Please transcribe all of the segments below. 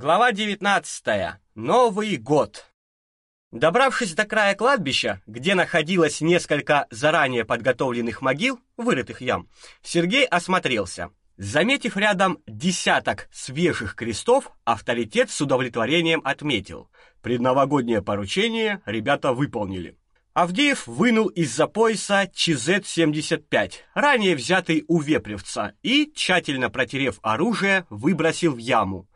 Глава 19. Новый год. Добравшись до края кладбища, где находилось несколько заранее подготовленных могил, вырытых ям, Сергей осмотрелся. Заметив рядом десяток свежих крестов, авторитет с удовлетворением отметил: предновогоднее поручение ребята выполнили. Авдеев вынул из-за пояса ЧЗ-75, ранее взятый у Вепревца, и, тщательно протерев оружие, выбросил в яму.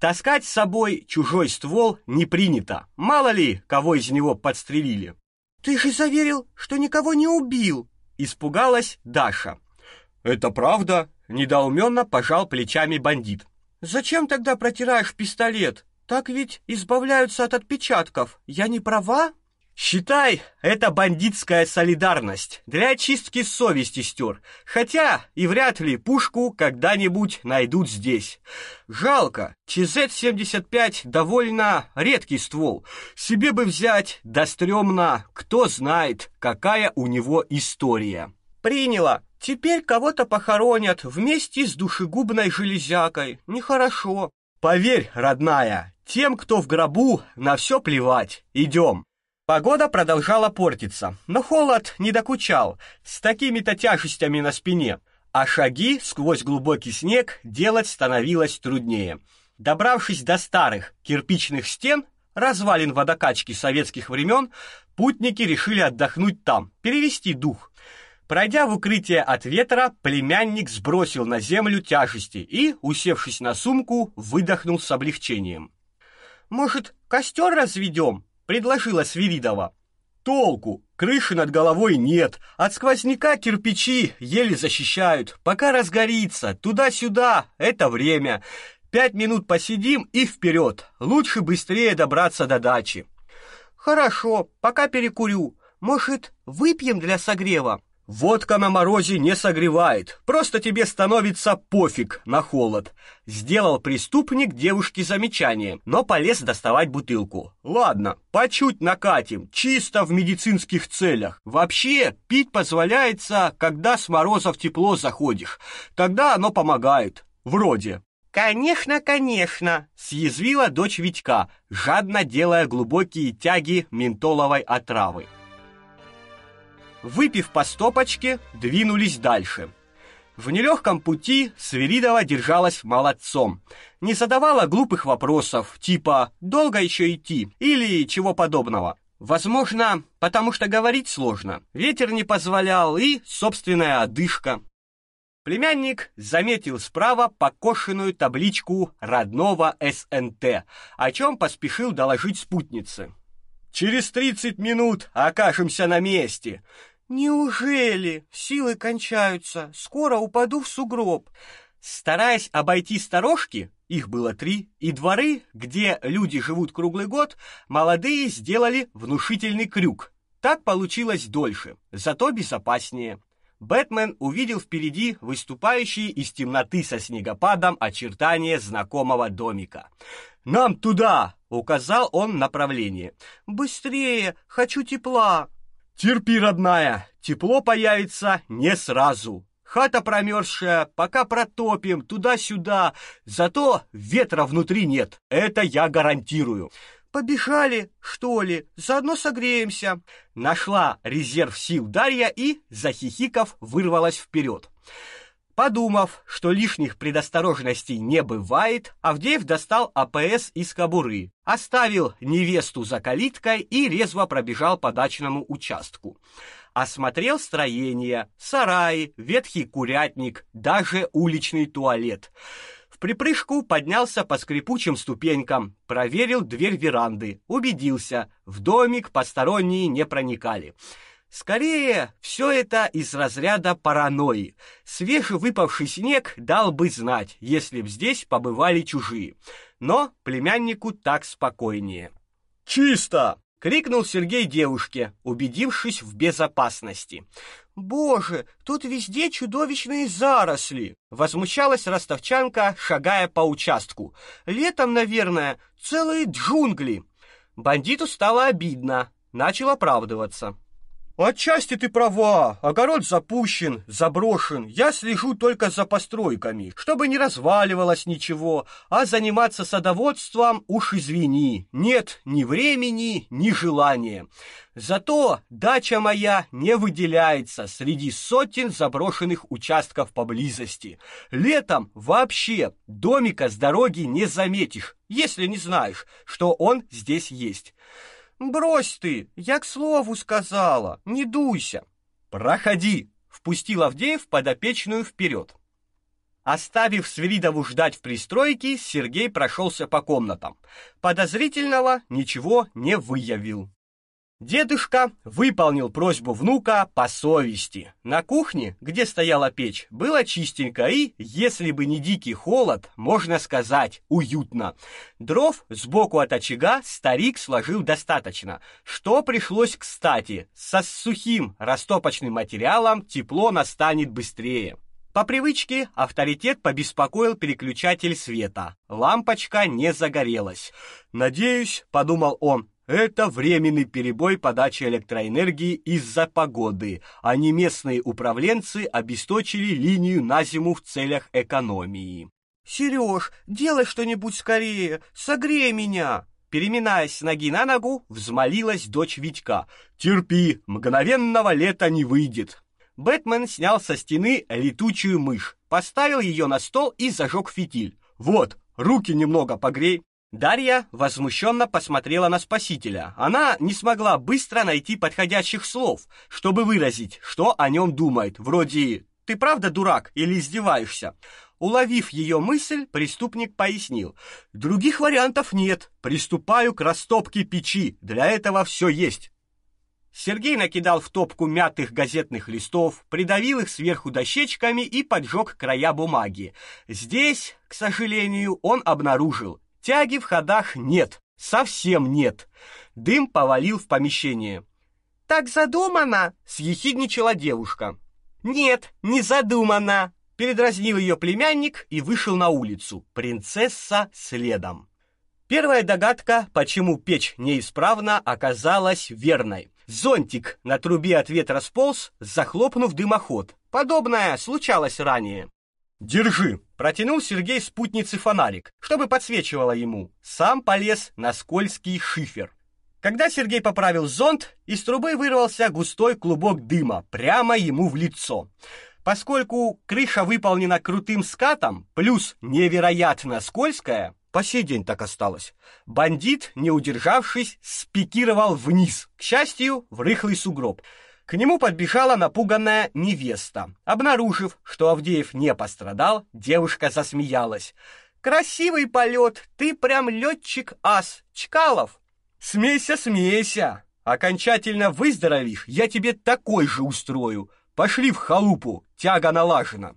Таскать с собой чужой ствол не принято. Мало ли, кого из него подстрелили. Ты же заверил, что никого не убил, испугалась Даша. Это правда, недоуменно пожал плечами бандит. Зачем тогда протираешь пистолет? Так ведь избавляются от отпечатков. Я не права? Считай, это бандитская солидарность для очистки совести стер. Хотя и вряд ли пушку когда-нибудь найдут здесь. Жалко, ЧЗ-75 довольно редкий ствол. Себе бы взять, да стрёмно, кто знает, какая у него история. Приняла. Теперь кого-то похоронят вместе с душегубной железякой. Нехорошо. Поверь, родная, тем, кто в гробу, на все плевать. Идем. Погода продолжала портиться, но холод не докучал, с такими-то тяжестями на спине, а шаги сквозь глубокий снег делать становилось труднее. Добравшись до старых кирпичных стен, развалин водокачки советских времен, путники решили отдохнуть там, перевести дух. Пройдя в укрытие от ветра, племянник сбросил на землю тяжести и, усевшись на сумку, выдохнул с облегчением. «Может, костер разведем?» Предложила Свиридова. Толку, крыши над головой нет, от сквозняка кирпичи еле защищают. Пока разгорится, туда-сюда, это время. Пять минут посидим и вперед. Лучше быстрее добраться до дачи. Хорошо, пока перекурю. Может, выпьем для согрева? Водка на морозе не согревает, просто тебе становится пофиг на холод. Сделал преступник девушке замечание, но полез доставать бутылку. Ладно, по чуть накатим, чисто в медицинских целях. Вообще, пить позволяется, когда с мороза в тепло заходишь. Тогда оно помогает. Вроде. Конечно, конечно, съязвила дочь Витька, жадно делая глубокие тяги ментоловой отравы. Выпив по стопочке, двинулись дальше. В нелегком пути Свиридова держалась молодцом. Не задавала глупых вопросов, типа «долго еще идти?» или чего подобного. Возможно, потому что говорить сложно. Ветер не позволял и собственная одышка. Племянник заметил справа покошенную табличку родного СНТ, о чем поспешил доложить спутнице. «Через тридцать минут окажемся на месте», Неужели? Силы кончаются. Скоро упаду в сугроб. Стараясь обойти сторожки, их было три, и дворы, где люди живут круглый год, молодые сделали внушительный крюк. Так получилось дольше, зато безопаснее. Бэтмен увидел впереди выступающие из темноты со снегопадом очертания знакомого домика. «Нам туда!» — указал он направление. «Быстрее! Хочу тепла!» Терпи, родная, тепло появится не сразу. Хата промерзшая, пока протопим туда-сюда, зато ветра внутри нет. Это я гарантирую. Побежали, что ли? Заодно согреемся. Нашла резерв сил Дарья и, захихиков, вырвалась вперед. Подумав, что лишних предосторожностей не бывает, Авдеев достал АПС из кобуры, оставил невесту за калиткой и резво пробежал по дачному участку. Осмотрел строение, сараи, ветхий курятник, даже уличный туалет. В припрыжку поднялся по скрипучим ступенькам, проверил дверь веранды, убедился, в домик посторонние не проникали. Скорее, все это из разряда паранойи. Свежевыпавший снег дал бы знать, если б здесь побывали чужие. Но племяннику так спокойнее. «Чисто!» — крикнул Сергей девушке, убедившись в безопасности. «Боже, тут везде чудовищные заросли!» — возмущалась ростовчанка, шагая по участку. «Летом, наверное, целые джунгли!» Бандиту стало обидно, начал оправдываться. Отчасти ты права. Огород запущен, заброшен. Я слежу только за постройками, чтобы не разваливалось ничего, а заниматься садоводством уж извини. Нет ни времени, ни желания. Зато дача моя не выделяется среди сотен заброшенных участков поблизости. Летом вообще домика с дороги не заметишь, если не знаешь, что он здесь есть. Брось ты, я к слову сказала, не дуйся. Проходи, впустил Авдеев подопечную вперед. Оставив Свиридову ждать в пристройке, Сергей прошелся по комнатам. Подозрительного ничего не выявил. Дедушка выполнил просьбу внука по совести. На кухне, где стояла печь, было чистенько и, если бы не дикий холод, можно сказать, уютно. Дров сбоку от очага старик сложил достаточно, что пришлось кстати. Со сухим растопочным материалом тепло настанет быстрее. По привычке авторитет побеспокоил переключатель света. Лампочка не загорелась. «Надеюсь», — подумал он, это временный перебой подачи электроэнергии из-за погоды, а не местные управленцы обесточили линию на зиму в целях экономии. Сереж, делай что-нибудь скорее, согрей меня. Переминаясь с ноги на ногу, взмолилась дочь Витька. Терпи, мгновенного лета не выйдет. Бэтмен снял со стены летучую мышь, поставил ее на стол и зажег фитиль. Вот, руки немного погрей. Дарья возмущенно посмотрела на спасителя. Она не смогла быстро найти подходящих слов, чтобы выразить, что о нем думает, вроде «ты правда дурак или издеваешься?». Уловив ее мысль, преступник пояснил. «Других вариантов нет. Приступаю к растопке печи. Для этого все есть». Сергей накидал в топку мятых газетных листов, придавил их сверху дощечками и поджег края бумаги. Здесь, к сожалению, он обнаружил Тяги в ходах нет, совсем нет. Дым повалил в помещение. Так задумано, съехидничала девушка. Нет, не задумано, передразнил ее племянник и вышел на улицу. Принцесса следом. Первая догадка, почему печь неисправна, оказалась верной. Зонтик на трубе от ветра сполз, захлопнув дымоход. Подобное случалось ранее. Держи, протянул Сергей спутнице фонарик, чтобы подсвечивало ему. Сам полез на скользкий шифер. Когда Сергей поправил зонт, из трубы вырвался густой клубок дыма прямо ему в лицо. Поскольку крыша выполнена крутым скатом, плюс невероятно скользкая, по сей день так осталось. Бандит, не удержавшись, спикировал вниз, к счастью, в рыхлый сугроб. К нему подбежала напуганная невеста. Обнаружив, что Авдеев не пострадал, девушка засмеялась. «Красивый полет! Ты прям летчик-ас! Чкалов!» «Смейся, смейся! Окончательно выздоровишь, я тебе такой же устрою! Пошли в халупу, тяга налажена!»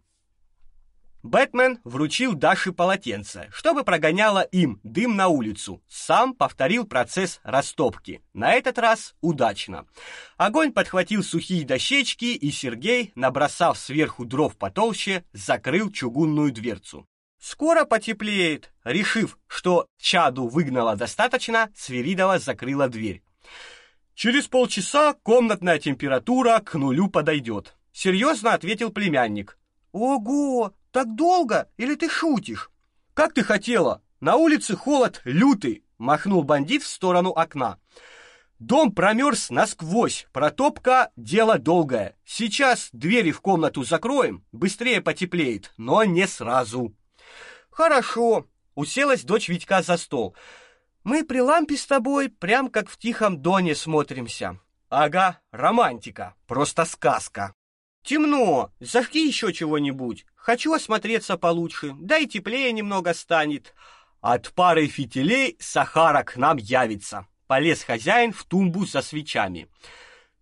Бэтмен вручил Даше полотенце, чтобы прогоняло им дым на улицу. Сам повторил процесс растопки. На этот раз удачно. Огонь подхватил сухие дощечки, и Сергей, набросав сверху дров потолще, закрыл чугунную дверцу. Скоро потеплеет. Решив, что чаду выгнало достаточно, Свиридова закрыла дверь. Через полчаса комнатная температура к нулю подойдет. Серьезно ответил племянник. Ого, так долго или ты шутишь? Как ты хотела? На улице холод лютый, махнул бандит в сторону окна. Дом промерз насквозь. Протопка дело долгое. Сейчас двери в комнату закроем, быстрее потеплеет, но не сразу. Хорошо. Уселась дочь Витька за стол. Мы при лампе с тобой прям как в тихом доне смотримся. Ага, романтика, просто сказка. Темно, зажги еще чего-нибудь. Хочу осмотреться получше, да и теплее немного станет. От пары фитилей Сахара к нам явится. Полез хозяин в тумбу со свечами.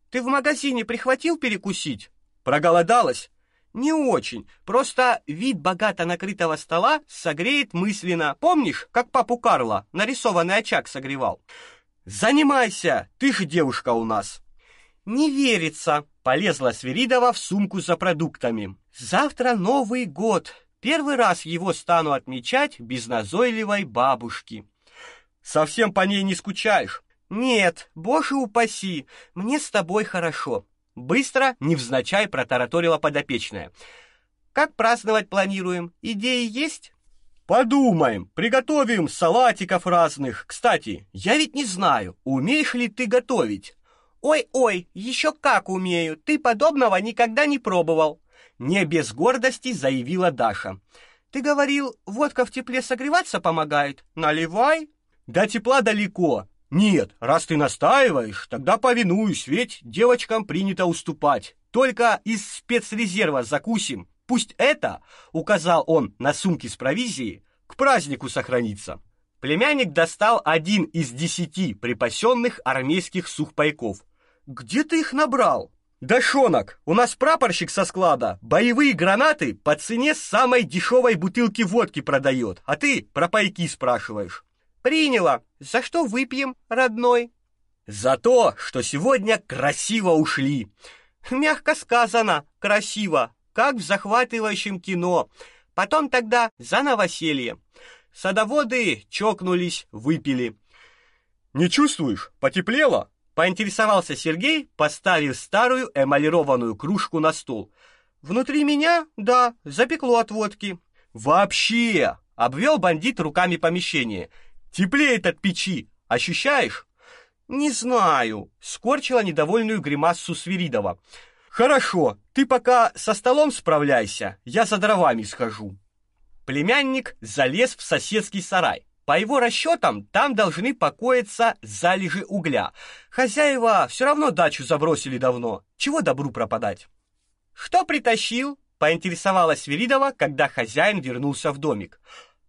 Ты в магазине прихватил перекусить? Проголодалась? Не очень. Просто вид богато накрытого стола согреет мысленно. Помнишь, как папу Карла нарисованный очаг согревал? Занимайся, ты же девушка у нас. Не верится, полезла Свиридова в сумку за продуктами. Завтра Новый год. Первый раз его стану отмечать без назойливой бабушки. Совсем по ней не скучаешь. Нет, боже упаси, мне с тобой хорошо. Быстро, невзначай протараторила подопечная. Как праздновать планируем? Идеи есть? Подумаем, приготовим салатиков разных. Кстати, я ведь не знаю, умеешь ли ты готовить? Ой-ой, еще как умею. Ты подобного никогда не пробовал. Не без гордости заявила Даша. Ты говорил, водка в тепле согреваться помогает. Наливай. До тепла далеко. Нет, раз ты настаиваешь, тогда повинуюсь, ведь девочкам принято уступать. Только из спецрезерва закусим. Пусть это, указал он на сумки с провизией, к празднику сохранится. Племянник достал один из десяти припасенных армейских сухпайков. Где ты их набрал? Дашонок, у нас прапорщик со склада боевые гранаты по цене самой дешевой бутылки водки продает, а ты про пайки спрашиваешь. Приняла. За что выпьем, родной? За то, что сегодня красиво ушли. Мягко сказано, красиво, как в захватывающем кино. Потом тогда за новоселье. Садоводы чокнулись, выпили. Не чувствуешь? Потеплело? Поинтересовался Сергей, поставив старую эмалированную кружку на стол. Внутри меня, да, запекло от водки. Вообще, обвел бандит руками помещение. Теплеет от печи. Ощущаешь? Не знаю, скорчила недовольную гримасу Свиридова. Хорошо, ты пока со столом справляйся, я за дровами схожу. Племянник залез в соседский сарай. По его расчетам, там должны покоиться залежи угля. Хозяева все равно дачу забросили давно. Чего добру пропадать? Что притащил? поинтересовалась Свиридова, когда хозяин вернулся в домик.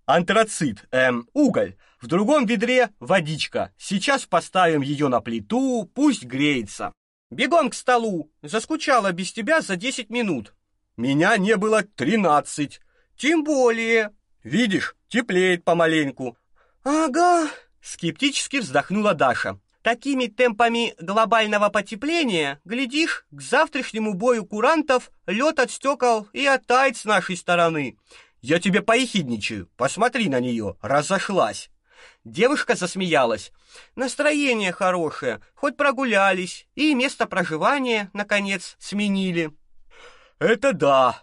Антрацит, эм, уголь. В другом ведре водичка. Сейчас поставим ее на плиту, пусть греется. Бегом к столу. Заскучала без тебя за десять минут. Меня не было тринадцать. Тем более. Видишь, теплеет помаленьку. Ага, скептически вздохнула Даша. Такими темпами глобального потепления, глядишь, к завтрашнему бою курантов лед от стекол и оттает с нашей стороны. Я тебе поехидничаю. Посмотри на нее, разошлась. Девушка засмеялась. Настроение хорошее, хоть прогулялись, и место проживания наконец сменили. Это да.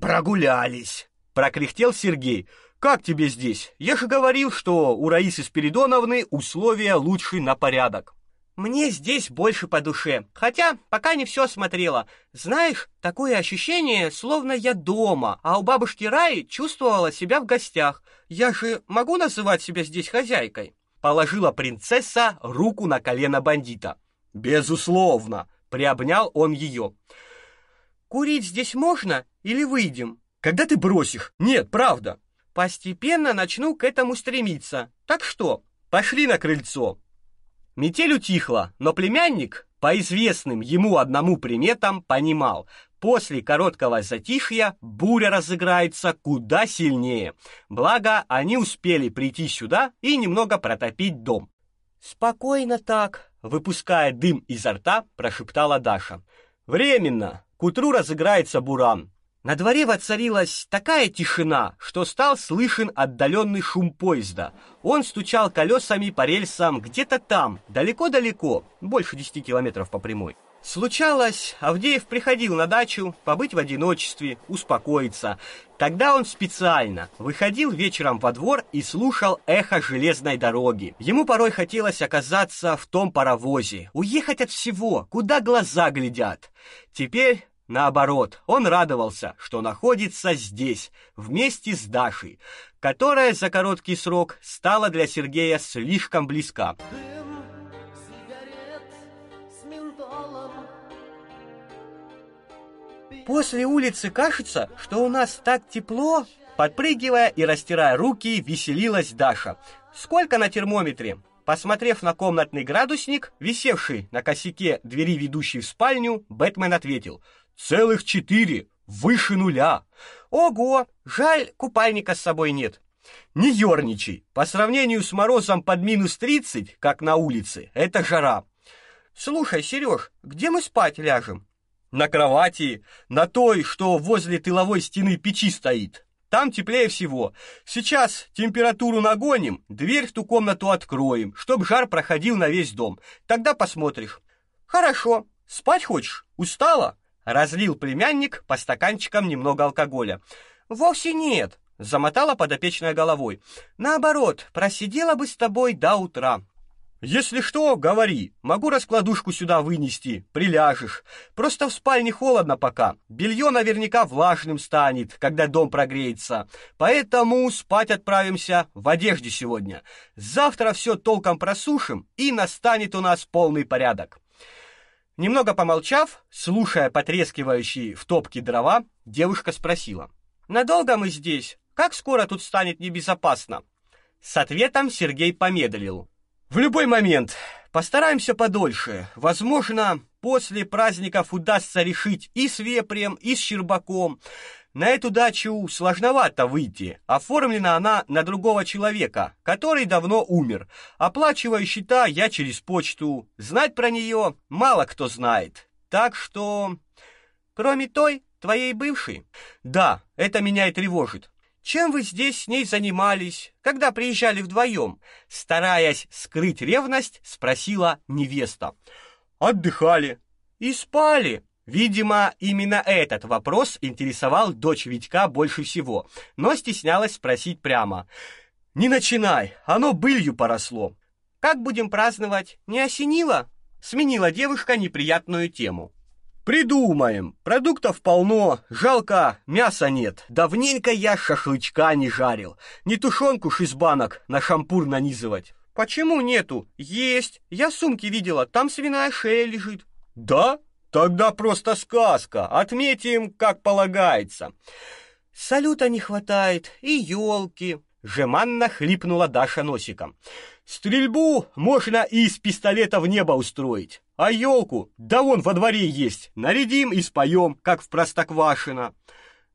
Прогулялись, прокряхтел Сергей. Как тебе здесь? Я же говорил, что у Раисы Спиридоновны условия лучше на порядок. Мне здесь больше по душе. Хотя пока не все осмотрела. Знаешь, такое ощущение, словно я дома, а у бабушки Раи чувствовала себя в гостях. Я же могу называть себя здесь хозяйкой. Положила принцесса руку на колено бандита. Безусловно, приобнял он ее. Курить здесь можно или выйдем? Когда ты бросишь? Нет, правда. Постепенно начну к этому стремиться. Так что, пошли на крыльцо. Метель утихла, но племянник, по известным ему одному приметам, понимал, после короткого затишья буря разыграется куда сильнее. Благо, они успели прийти сюда и немного протопить дом. Спокойно так, выпуская дым изо рта, прошептала Даша. Временно. К утру разыграется буран. На дворе воцарилась такая тишина, что стал слышен отдаленный шум поезда. Он стучал колесами по рельсам где-то там, далеко-далеко, больше десяти километров по прямой. Случалось, Авдеев приходил на дачу побыть в одиночестве, успокоиться. Тогда он специально выходил вечером во двор и слушал эхо железной дороги. Ему порой хотелось оказаться в том паровозе, уехать от всего, куда глаза глядят. Теперь Наоборот, он радовался, что находится здесь, вместе с Дашей, которая за короткий срок стала для Сергея слишком близка. После улицы кажется, что у нас так тепло. Подпрыгивая и растирая руки, веселилась Даша. Сколько на термометре? Посмотрев на комнатный градусник, висевший на косяке двери, ведущей в спальню, Бэтмен ответил – Целых четыре, выше нуля. Ого, жаль, купальника с собой нет. Не ерничай. По сравнению с морозом под минус тридцать, как на улице, это жара. Слушай, Сереж, где мы спать ляжем? На кровати, на той, что возле тыловой стены печи стоит. Там теплее всего. Сейчас температуру нагоним, дверь в ту комнату откроем, чтоб жар проходил на весь дом. Тогда посмотришь. Хорошо. Спать хочешь? Устала? Разлил племянник по стаканчикам немного алкоголя. Вовсе нет, замотала подопечная головой. Наоборот, просидела бы с тобой до утра. Если что, говори. Могу раскладушку сюда вынести, приляжешь. Просто в спальне холодно пока. Белье наверняка влажным станет, когда дом прогреется. Поэтому спать отправимся в одежде сегодня. Завтра все толком просушим, и настанет у нас полный порядок. Немного помолчав, слушая потрескивающие в топке дрова, девушка спросила: "Надолго мы здесь? Как скоро тут станет небезопасно?" С ответом Сергей помедлил. В любой момент. Постараемся подольше. Возможно, после праздников удастся решить и с вепрем, и с щербаком. На эту дачу сложновато выйти. Оформлена она на другого человека, который давно умер. Оплачиваю счета я через почту. Знать про нее мало кто знает. Так что... Кроме той, твоей бывшей? Да, это меня и тревожит. Чем вы здесь с ней занимались, когда приезжали вдвоем?» Стараясь скрыть ревность, спросила невеста. «Отдыхали». «И спали?» Видимо, именно этот вопрос интересовал дочь Витька больше всего, но стеснялась спросить прямо. «Не начинай, оно былью поросло». «Как будем праздновать? Не осенило?» Сменила девушка неприятную тему. Придумаем. Продуктов полно, жалко, мяса нет. Давненько я шашлычка не жарил. Не тушенку ж из банок на шампур нанизывать. Почему нету? Есть. Я сумки видела, там свиная шея лежит. Да? Тогда просто сказка. Отметим, как полагается. Салюта не хватает и елки. Жеманно хлипнула Даша носиком. Стрельбу можно и из пистолета в небо устроить. А елку, да вон во дворе есть, нарядим и споем, как в Простоквашино.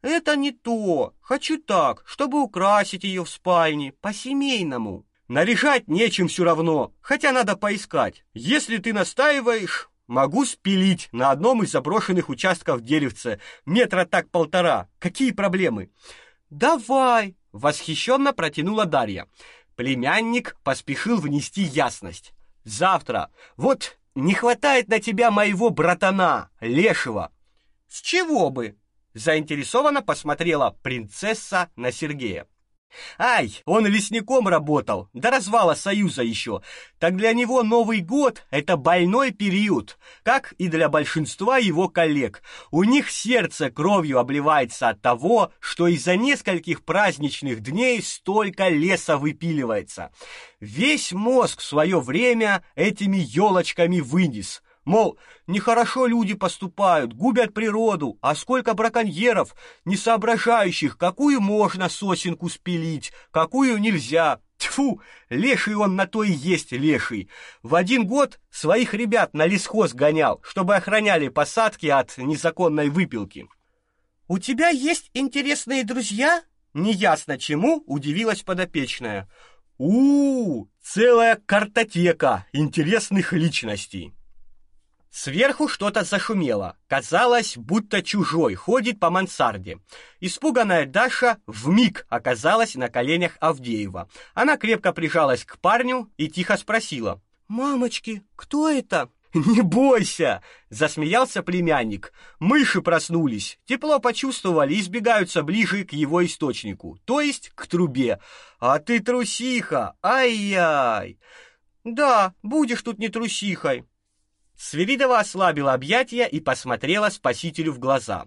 Это не то. Хочу так, чтобы украсить ее в спальне, по-семейному. Наряжать нечем все равно, хотя надо поискать. Если ты настаиваешь, могу спилить на одном из заброшенных участков деревца, метра так полтора. Какие проблемы? Давай, восхищенно протянула Дарья. Племянник поспешил внести ясность. Завтра. Вот не хватает на тебя моего братана, лешего. С чего бы? Заинтересованно посмотрела принцесса на Сергея. Ай, он лесником работал, до развала Союза еще. Так для него Новый год — это больной период, как и для большинства его коллег. У них сердце кровью обливается от того, что из-за нескольких праздничных дней столько леса выпиливается. Весь мозг в свое время этими елочками вынес. Мол, нехорошо люди поступают, губят природу, а сколько браконьеров, не соображающих, какую можно сосенку спилить, какую нельзя. Тьфу, леший он на то и есть леший. В один год своих ребят на лесхоз гонял, чтобы охраняли посадки от незаконной выпилки. У тебя есть интересные друзья? Неясно чему удивилась подопечная. У, -у, -у целая картотека интересных личностей. Сверху что-то зашумело. Казалось, будто чужой ходит по мансарде. Испуганная Даша вмиг оказалась на коленях Авдеева. Она крепко прижалась к парню и тихо спросила: "Мамочки, кто это?" "Не бойся", засмеялся племянник. "Мыши проснулись, тепло почувствовали и сбегаются ближе к его источнику, то есть к трубе. А ты трусиха. Ай-яй. Да, будешь тут не трусихой. Свиридова ослабила объятия и посмотрела спасителю в глаза.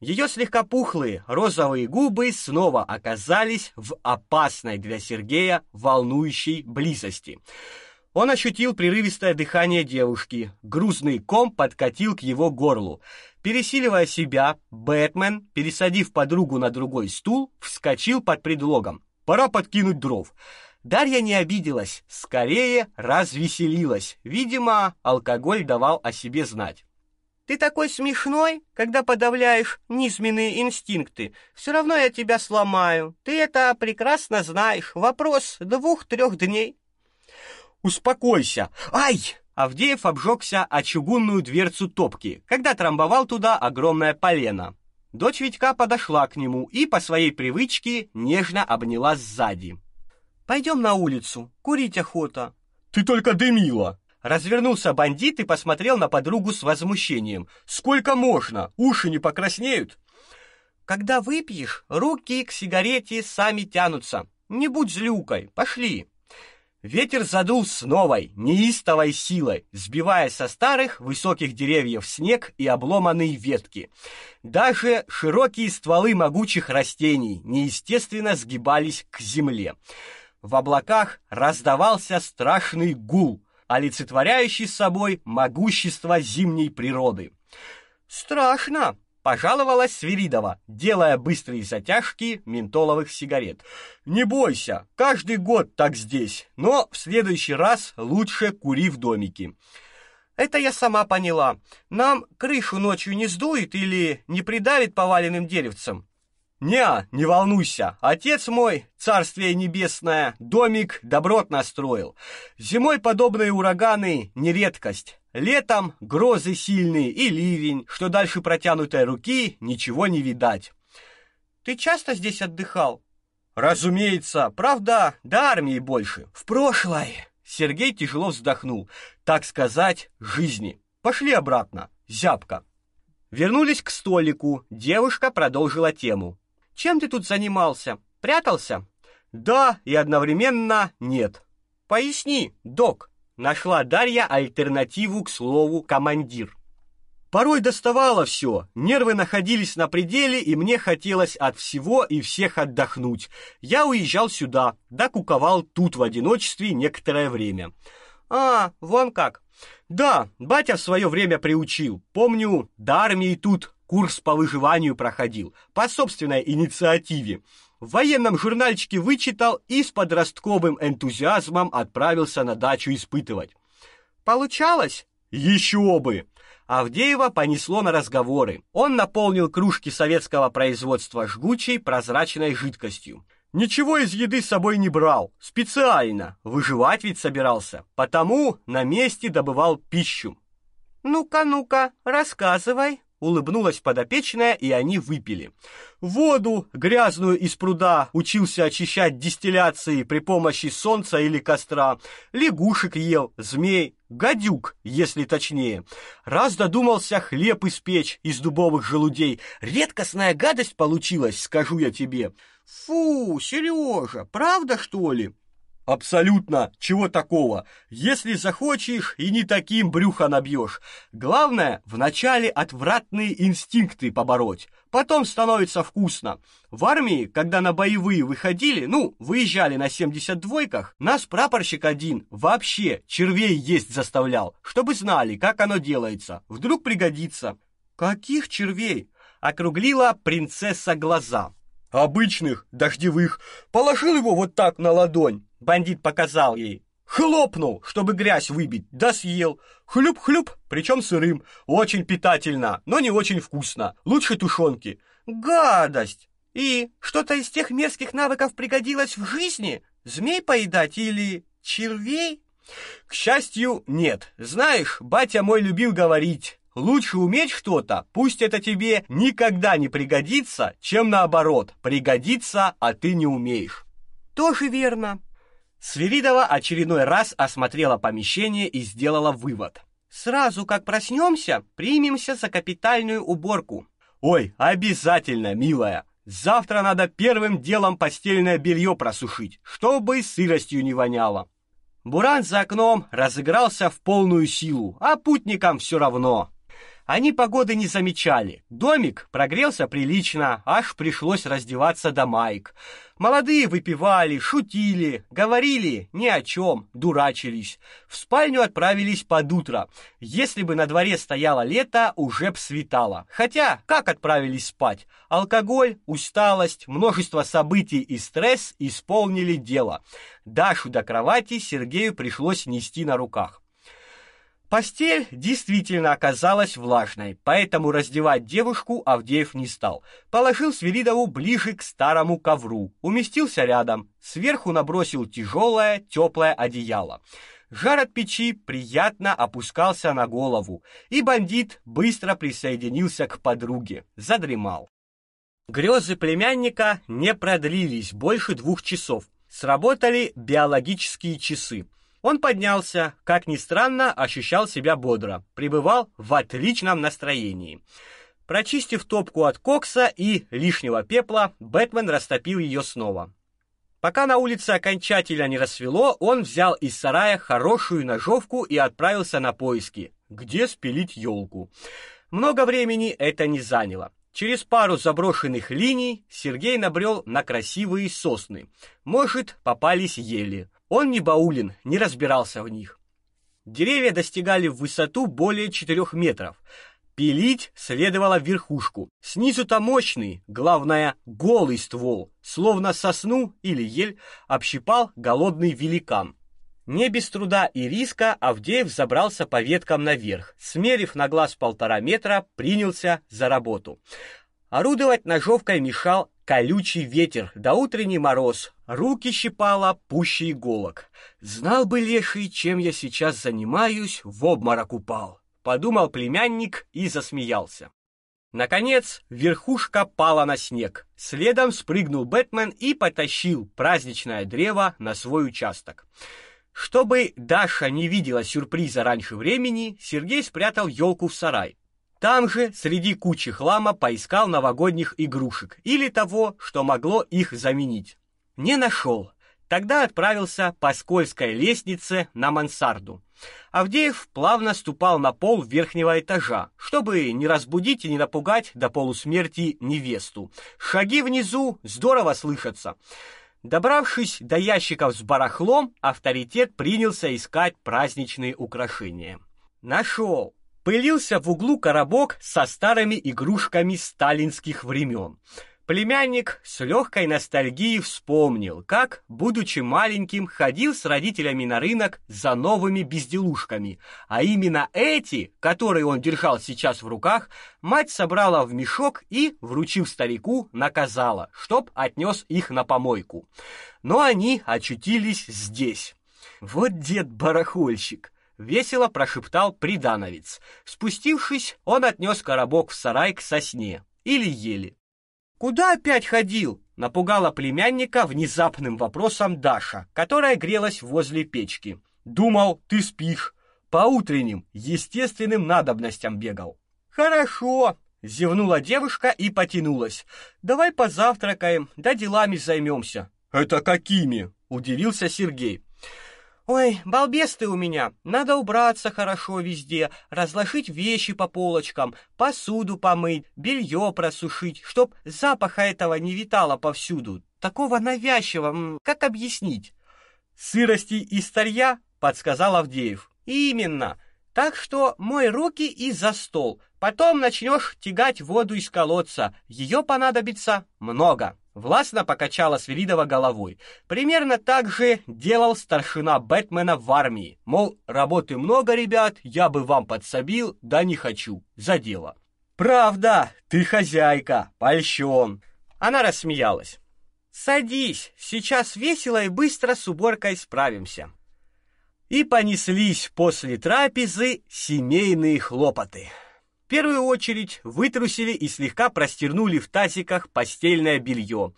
Ее слегка пухлые розовые губы снова оказались в опасной для Сергея волнующей близости. Он ощутил прерывистое дыхание девушки. Грузный ком подкатил к его горлу. Пересиливая себя, Бэтмен, пересадив подругу на другой стул, вскочил под предлогом: "Пора подкинуть дров". Дарья не обиделась, скорее развеселилась. Видимо, алкоголь давал о себе знать. Ты такой смешной, когда подавляешь низменные инстинкты. Все равно я тебя сломаю. Ты это прекрасно знаешь. Вопрос двух-трех дней. Успокойся. Ай! Авдеев обжегся о чугунную дверцу топки, когда трамбовал туда огромное полено. Дочь Витька подошла к нему и по своей привычке нежно обняла сзади. Пойдем на улицу, курить охота. Ты только дымила. Развернулся бандит и посмотрел на подругу с возмущением. Сколько можно? Уши не покраснеют? Когда выпьешь, руки к сигарете сами тянутся. Не будь злюкой, пошли. Ветер задул с новой, неистовой силой, сбивая со старых высоких деревьев снег и обломанные ветки. Даже широкие стволы могучих растений неестественно сгибались к земле. В облаках раздавался страшный гул, олицетворяющий собой могущество зимней природы. Страшно, пожаловалась Свиридова, делая быстрые затяжки ментоловых сигарет. Не бойся, каждый год так здесь, но в следующий раз лучше кури в домике. Это я сама поняла. Нам крышу ночью не сдует или не придавит поваленным деревцам? Не, не волнуйся. Отец мой, царствие небесное, домик добротно строил. Зимой подобные ураганы не редкость. Летом грозы сильные и ливень, что дальше протянутой руки ничего не видать. Ты часто здесь отдыхал? Разумеется, правда, до армии больше. В прошлой. Сергей тяжело вздохнул. Так сказать, жизни. Пошли обратно. Зябко. Вернулись к столику. Девушка продолжила тему. Чем ты тут занимался? Прятался? Да, и одновременно нет. Поясни, док. Нашла Дарья альтернативу к слову командир. Порой доставало все, нервы находились на пределе, и мне хотелось от всего и всех отдохнуть. Я уезжал сюда, да куковал тут в одиночестве некоторое время. А, вон как. Да, батя в свое время приучил. Помню, до армии тут курс по выживанию проходил, по собственной инициативе в военном журнальчике вычитал и с подростковым энтузиазмом отправился на дачу испытывать. Получалось? Еще бы. Авдеева понесло на разговоры. Он наполнил кружки советского производства жгучей прозрачной жидкостью. Ничего из еды с собой не брал, специально, выживать ведь собирался, потому на месте добывал пищу. Ну-ка, ну-ка, рассказывай улыбнулась подопечная, и они выпили. Воду грязную из пруда учился очищать дистилляцией при помощи солнца или костра. Лягушек ел, змей, гадюк, если точнее. Раз додумался хлеб испечь из дубовых желудей. Редкостная гадость получилась, скажу я тебе. Фу, Сережа, правда что ли? Абсолютно, чего такого? Если захочешь, и не таким брюхо набьешь. Главное, вначале отвратные инстинкты побороть, потом становится вкусно. В армии, когда на боевые выходили, ну, выезжали на 72-ках, нас прапорщик один вообще червей есть заставлял, чтобы знали, как оно делается. Вдруг пригодится. Каких червей? Округлила принцесса глаза. Обычных, дождевых. Положил его вот так на ладонь Бандит показал ей. Хлопнул, чтобы грязь выбить, да съел. Хлюп-хлюп, причем сырым. Очень питательно, но не очень вкусно. Лучше тушенки. Гадость! И что-то из тех мерзких навыков пригодилось в жизни? Змей поедать или червей? К счастью, нет. Знаешь, батя мой любил говорить, лучше уметь что-то, пусть это тебе никогда не пригодится, чем наоборот, пригодится, а ты не умеешь. Тоже верно. Свиридова очередной раз осмотрела помещение и сделала вывод. Сразу как проснемся, примемся за капитальную уборку. Ой, обязательно, милая. Завтра надо первым делом постельное белье просушить, чтобы сыростью не воняло. Буран за окном разыгрался в полную силу, а путникам все равно. Они погоды не замечали. Домик прогрелся прилично, аж пришлось раздеваться до маек. Молодые выпивали, шутили, говорили ни о чем, дурачились. В спальню отправились под утро. Если бы на дворе стояло лето, уже б светало. Хотя, как отправились спать? Алкоголь, усталость, множество событий и стресс исполнили дело. Дашу до кровати Сергею пришлось нести на руках. Постель действительно оказалась влажной, поэтому раздевать девушку Авдеев не стал. Положил Свиридову ближе к старому ковру, уместился рядом, сверху набросил тяжелое, теплое одеяло. Жар от печи приятно опускался на голову, и бандит быстро присоединился к подруге, задремал. Грезы племянника не продлились больше двух часов. Сработали биологические часы. Он поднялся, как ни странно, ощущал себя бодро, пребывал в отличном настроении. Прочистив топку от кокса и лишнего пепла, Бэтмен растопил ее снова. Пока на улице окончательно не рассвело, он взял из сарая хорошую ножовку и отправился на поиски, где спилить елку. Много времени это не заняло. Через пару заброшенных линий Сергей набрел на красивые сосны. Может, попались ели. Он не баулин, не разбирался в них. Деревья достигали в высоту более четырех метров. Пилить следовало верхушку. Снизу-то мощный, главное, голый ствол, словно сосну или ель общипал голодный великан. Не без труда и риска Авдеев забрался по веткам наверх. Смерив на глаз полтора метра, принялся за работу. Орудовать ножовкой мешал колючий ветер да утренний мороз. Руки щипало пуще иголок. Знал бы леший, чем я сейчас занимаюсь, в обморок упал. Подумал племянник и засмеялся. Наконец, верхушка пала на снег. Следом спрыгнул Бэтмен и потащил праздничное древо на свой участок. Чтобы Даша не видела сюрприза раньше времени, Сергей спрятал елку в сарай. Там же, среди кучи хлама, поискал новогодних игрушек или того, что могло их заменить. Не нашел. Тогда отправился по скользкой лестнице на мансарду. Авдеев плавно ступал на пол верхнего этажа, чтобы не разбудить и не напугать до полусмерти невесту. Шаги внизу здорово слышатся. Добравшись до ящиков с барахлом, авторитет принялся искать праздничные украшения. Нашел. Пылился в углу коробок со старыми игрушками сталинских времен. Племянник с легкой ностальгией вспомнил, как, будучи маленьким, ходил с родителями на рынок за новыми безделушками, а именно эти, которые он держал сейчас в руках, мать собрала в мешок и, вручив старику, наказала, чтоб отнес их на помойку. Но они очутились здесь. Вот дед-барахольщик! Весело прошептал придановец. Спустившись, он отнес коробок в сарай к сосне или ели. Куда опять ходил? напугала племянника внезапным вопросом Даша, которая грелась возле печки. Думал, ты спишь. По утренним, естественным надобностям бегал. Хорошо, зевнула девушка и потянулась. Давай позавтракаем, да делами займемся. Это какими? удивился Сергей. Ой, балбес ты у меня. Надо убраться хорошо везде, разложить вещи по полочкам, посуду помыть, белье просушить, чтоб запаха этого не витало повсюду. Такого навязчивого, как объяснить? Сырости и старья, подсказал Авдеев. Именно. Так что мой руки и за стол. Потом начнешь тягать воду из колодца. Ее понадобится много. Властно покачала Свиридова головой. Примерно так же делал старшина Бэтмена в армии. Мол, работы много, ребят, я бы вам подсобил, да не хочу. За дело. Правда, ты хозяйка, польщен. Она рассмеялась. Садись, сейчас весело и быстро с уборкой справимся. И понеслись после трапезы семейные хлопоты первую очередь вытрусили и слегка простернули в тазиках постельное белье.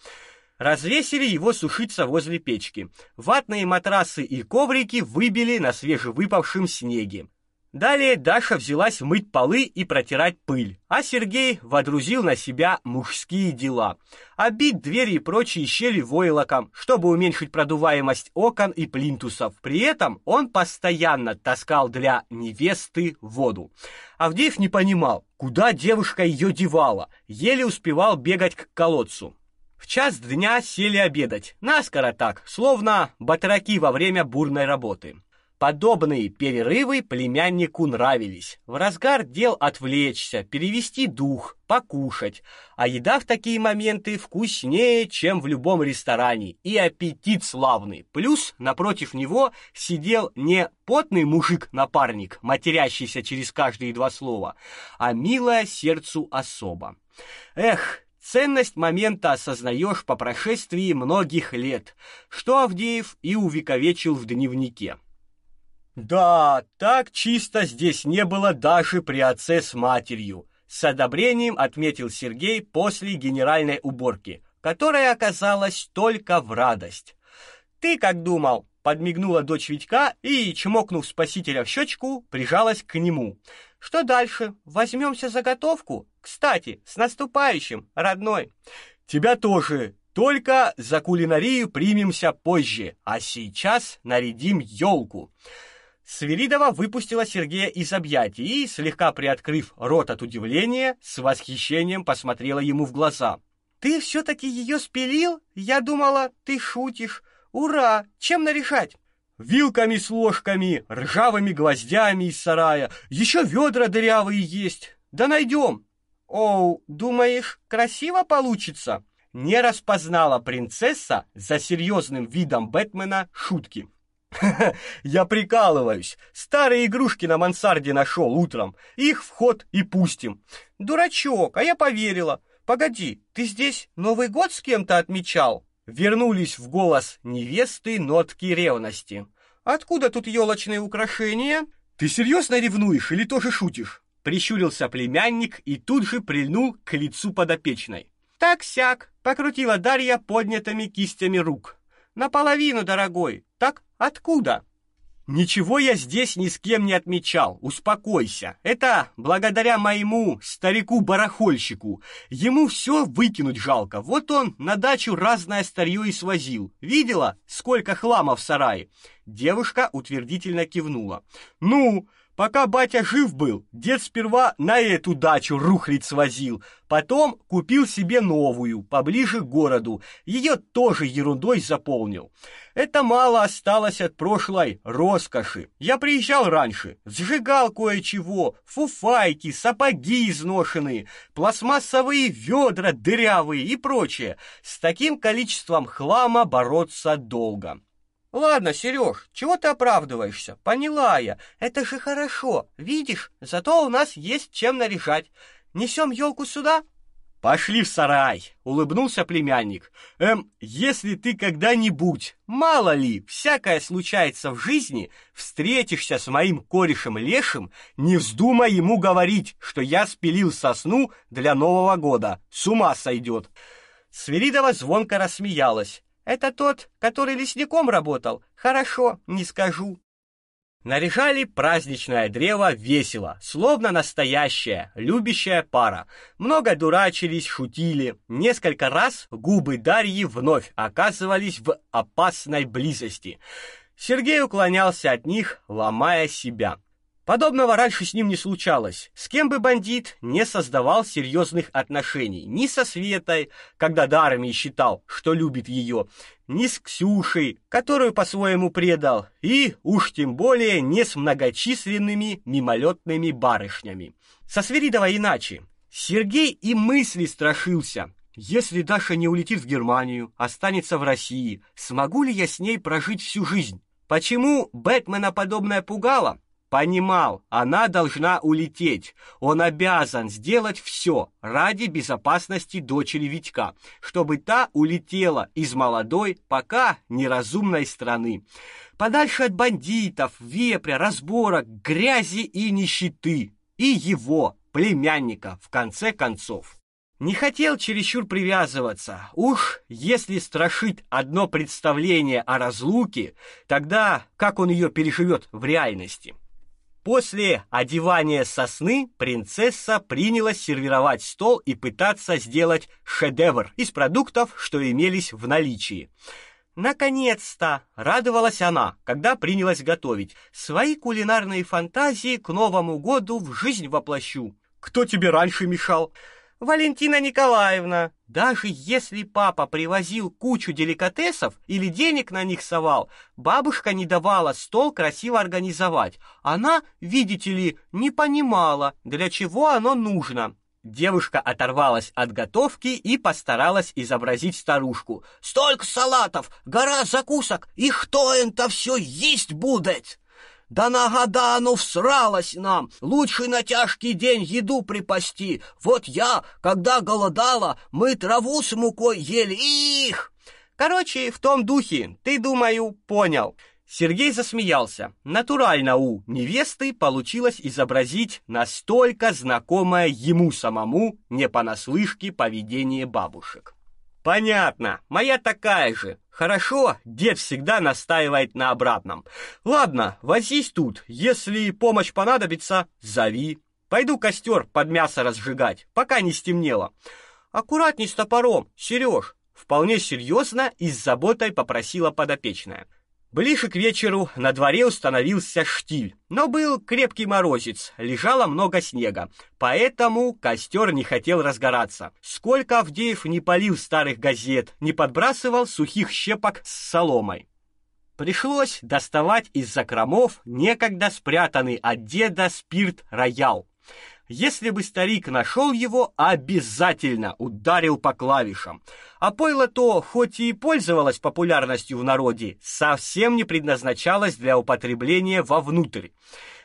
Развесили его сушиться возле печки. Ватные матрасы и коврики выбили на свежевыпавшем снеге. Далее Даша взялась мыть полы и протирать пыль, а Сергей водрузил на себя мужские дела. Обить двери и прочие щели войлоком, чтобы уменьшить продуваемость окон и плинтусов. При этом он постоянно таскал для невесты воду. Авдеев не понимал, куда девушка ее девала, еле успевал бегать к колодцу. В час дня сели обедать, наскоро так, словно батраки во время бурной работы. Подобные перерывы племяннику нравились. В разгар дел отвлечься, перевести дух, покушать. А еда в такие моменты вкуснее, чем в любом ресторане, и аппетит славный. Плюс напротив него сидел не потный мужик-напарник, матерящийся через каждые два слова, а милая сердцу особа. Эх, Ценность момента осознаешь по прошествии многих лет, что Авдеев и увековечил в дневнике. Да, так чисто здесь не было даже при отце с матерью. с одобрением отметил Сергей после генеральной уборки, которая оказалась только в радость. Ты как думал? подмигнула дочь Витька и, чмокнув спасителя в щечку, прижалась к нему. Что дальше? Возьмемся за готовку? Кстати, с наступающим, родной. Тебя тоже. Только за кулинарию примемся позже, а сейчас нарядим елку. Свиридова выпустила Сергея из объятий и, слегка приоткрыв рот от удивления, с восхищением посмотрела ему в глаза. «Ты все-таки ее спилил? Я думала, ты шутишь. Ура! Чем нарешать?» Вилками с ложками, ржавыми гвоздями из сарая, еще ведра дырявые есть. Да найдем. Оу, думаешь, красиво получится? Не распознала принцесса за серьезным видом Бэтмена шутки. Я прикалываюсь. Старые игрушки на мансарде нашел утром. Их в ход и пустим. Дурачок, а я поверила. Погоди, ты здесь Новый год с кем-то отмечал? Вернулись в голос невесты нотки ревности. Откуда тут елочные украшения? Ты серьезно ревнуешь или тоже шутишь? Прищурился племянник и тут же прильнул к лицу подопечной. Так-сяк, покрутила Дарья поднятыми кистями рук. Наполовину, дорогой. Откуда? Ничего я здесь ни с кем не отмечал. Успокойся. Это благодаря моему старику-барахольщику. Ему все выкинуть жалко. Вот он на дачу разное старье и свозил. Видела, сколько хлама в сарае? Девушка утвердительно кивнула. Ну, Пока батя жив был, дед сперва на эту дачу рухлить свозил, потом купил себе новую, поближе к городу. Ее тоже ерундой заполнил. Это мало осталось от прошлой роскоши. Я приезжал раньше, сжигал кое-чего, фуфайки, сапоги изношенные, пластмассовые ведра дырявые и прочее. С таким количеством хлама бороться долго. Ладно, Сереж, чего ты оправдываешься? Поняла я. Это же хорошо. Видишь, зато у нас есть чем наряжать. Несем елку сюда? Пошли в сарай, улыбнулся племянник. Эм, если ты когда-нибудь, мало ли, всякое случается в жизни, встретишься с моим корешем Лешим, не вздумай ему говорить, что я спилил сосну для Нового года. С ума сойдет. Свиридова звонко рассмеялась. Это тот, который лесником работал? Хорошо, не скажу. Наряжали праздничное древо весело, словно настоящая, любящая пара. Много дурачились, шутили. Несколько раз губы Дарьи вновь оказывались в опасной близости. Сергей уклонялся от них, ломая себя. Подобного раньше с ним не случалось. С кем бы бандит не создавал серьезных отношений. Ни со Светой, когда Дарами считал, что любит ее, ни с Ксюшей, которую по-своему предал, и уж тем более не с многочисленными мимолетными барышнями. Со Свиридовой иначе. Сергей и мысли страшился. Если Даша не улетит в Германию, останется в России, смогу ли я с ней прожить всю жизнь? Почему Бэтмена подобное пугало? Понимал, она должна улететь. Он обязан сделать все ради безопасности дочери Витька, чтобы та улетела из молодой, пока неразумной страны. Подальше от бандитов, вепря, разборок, грязи и нищеты. И его, племянника, в конце концов. Не хотел чересчур привязываться. Уж если страшит одно представление о разлуке, тогда как он ее переживет в реальности? После одевания сосны принцесса принялась сервировать стол и пытаться сделать шедевр из продуктов, что имелись в наличии. Наконец-то радовалась она, когда принялась готовить. Свои кулинарные фантазии к Новому году в жизнь воплощу. Кто тебе раньше мешал? Валентина Николаевна, даже если папа привозил кучу деликатесов или денег на них совал, бабушка не давала стол красиво организовать. Она, видите ли, не понимала, для чего оно нужно. Девушка оторвалась от готовки и постаралась изобразить старушку. «Столько салатов, гора закусок, и кто это все есть будет?» Да на года оно всралось нам. Лучше на тяжкий день еду припасти. Вот я, когда голодала, мы траву с мукой ели. Их! Короче, в том духе. Ты, думаю, понял. Сергей засмеялся. Натурально у невесты получилось изобразить настолько знакомое ему самому не понаслышке поведение бабушек. Понятно, моя такая же. Хорошо, дед всегда настаивает на обратном. Ладно, возись тут. Если помощь понадобится, зови. Пойду костер под мясо разжигать, пока не стемнело. Аккуратней с топором, Сереж. Вполне серьезно и с заботой попросила подопечная. Ближе к вечеру на дворе установился штиль, но был крепкий морозец, лежало много снега, поэтому костер не хотел разгораться. Сколько Авдеев не полил старых газет, не подбрасывал сухих щепок с соломой. Пришлось доставать из закромов некогда спрятанный от деда спирт роял. Если бы старик нашел его, обязательно ударил по клавишам. А пойло то, хоть и пользовалось популярностью в народе, совсем не предназначалось для употребления вовнутрь.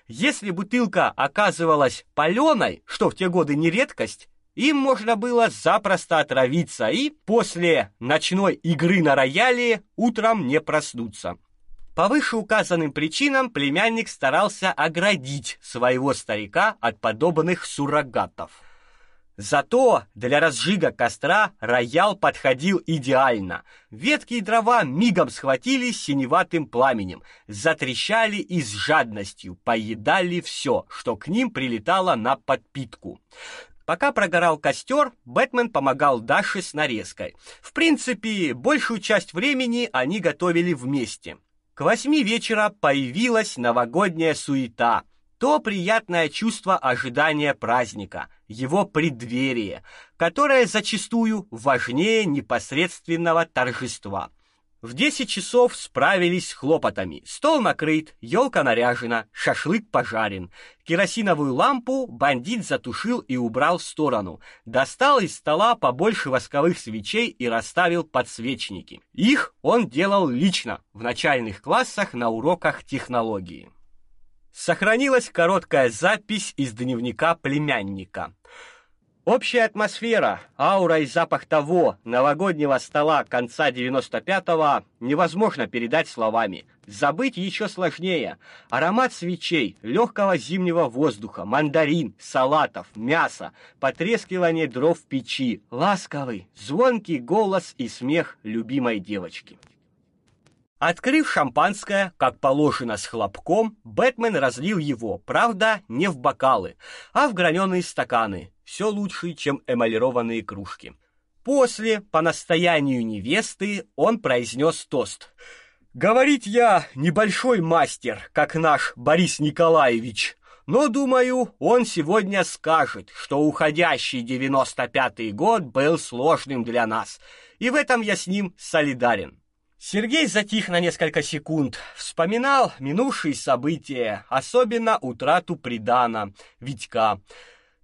Если бутылка оказывалась паленой, что в те годы не редкость, им можно было запросто отравиться и после ночной игры на рояле утром не проснуться. По вышеуказанным причинам племянник старался оградить своего старика от подобных суррогатов. Зато для разжига костра роял подходил идеально. Ветки и дрова мигом схватились синеватым пламенем, затрещали и с жадностью поедали все, что к ним прилетало на подпитку. Пока прогорал костер, Бэтмен помогал Даше с нарезкой. В принципе, большую часть времени они готовили вместе. К восьми вечера появилась новогодняя суета, то приятное чувство ожидания праздника, его преддверие, которое зачастую важнее непосредственного торжества. В 10 часов справились с хлопотами. Стол накрыт, елка наряжена, шашлык пожарен. Керосиновую лампу бандит затушил и убрал в сторону. Достал из стола побольше восковых свечей и расставил подсвечники. Их он делал лично в начальных классах на уроках технологии. Сохранилась короткая запись из дневника племянника. Общая атмосфера, аура и запах того новогоднего стола конца 95-го невозможно передать словами. Забыть еще сложнее. Аромат свечей, легкого зимнего воздуха, мандарин, салатов, мяса, потрескивание дров в печи, ласковый, звонкий голос и смех любимой девочки. Открыв шампанское, как положено с хлопком, Бэтмен разлил его, правда, не в бокалы, а в граненые стаканы, все лучше, чем эмалированные кружки. После, по настоянию невесты, он произнес тост. «Говорить я небольшой мастер, как наш Борис Николаевич, но, думаю, он сегодня скажет, что уходящий девяносто пятый год был сложным для нас, и в этом я с ним солидарен». Сергей затих на несколько секунд, вспоминал минувшие события, особенно утрату Придана, Витька.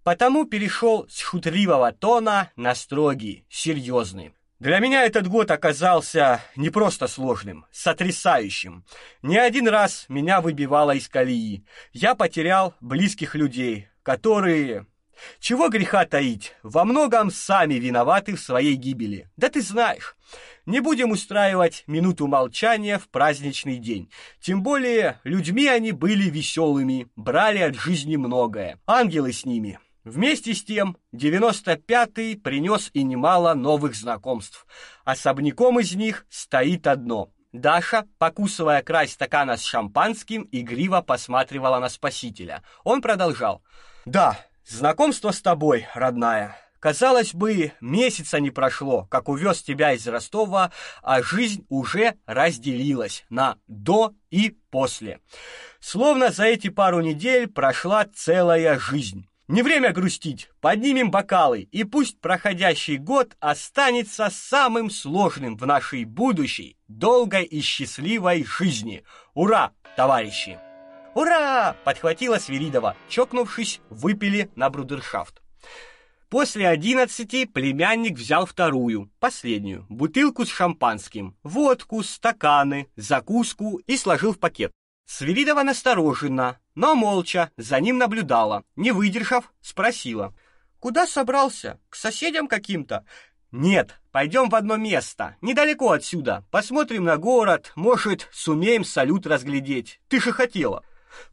Потому перешел с шутливого тона на строгий, серьезный. Для меня этот год оказался не просто сложным, сотрясающим. Не один раз меня выбивало из колеи. Я потерял близких людей, которые чего греха таить, во многом сами виноваты в своей гибели. Да ты знаешь, не будем устраивать минуту молчания в праздничный день. Тем более, людьми они были веселыми, брали от жизни многое. Ангелы с ними. Вместе с тем, 95-й принес и немало новых знакомств. Особняком из них стоит одно. Даша, покусывая край стакана с шампанским, игриво посматривала на спасителя. Он продолжал. «Да, знакомство с тобой, родная. Казалось бы, месяца не прошло, как увез тебя из Ростова, а жизнь уже разделилась на до и после. Словно за эти пару недель прошла целая жизнь. Не время грустить. Поднимем бокалы, и пусть проходящий год останется самым сложным в нашей будущей, долгой и счастливой жизни. Ура, товарищи! Ура! подхватила Свиридова. Чокнувшись, выпили на брудершафт. После одиннадцати племянник взял вторую, последнюю, бутылку с шампанским, водку, стаканы, закуску и сложил в пакет. Свиридова настороженно, но молча за ним наблюдала. Не выдержав, спросила: "Куда собрался? К соседям каким-то?" "Нет", Пойдем в одно место, недалеко отсюда. Посмотрим на город, может, сумеем салют разглядеть. Ты же хотела.